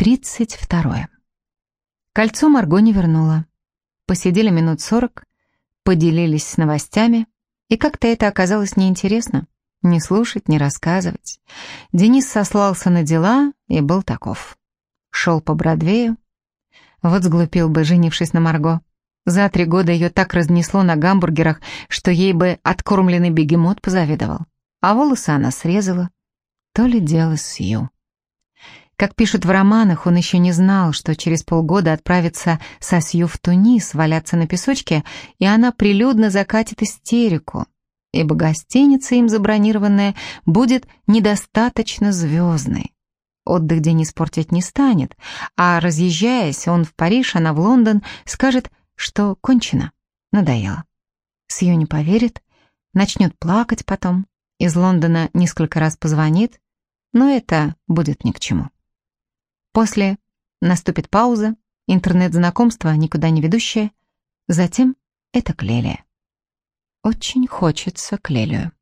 Тридцать второе. Кольцо Марго не вернула. Посидели минут сорок, поделились с новостями, и как-то это оказалось неинтересно. Не слушать, не рассказывать. Денис сослался на дела и был таков. Шел по Бродвею. Вот сглупил бы, женившись на Марго. За три года ее так разнесло на гамбургерах, что ей бы откормленный бегемот позавидовал. А волосы она срезала. То ли дело с Сью. Как пишут в романах, он еще не знал, что через полгода отправится со Сью в Тунис валяться на песочке, и она прилюдно закатит истерику, ибо гостиница им забронированная будет недостаточно звездной. Отдых день испортить не станет, а разъезжаясь, он в Париж, она в Лондон, скажет, что кончено, надоело. Сью не поверит, начнет плакать потом, из Лондона несколько раз позвонит, но это будет ни к чему. После наступит пауза, интернет-знакомство никуда не ведущее, затем это Клелия. Очень хочется Клелию.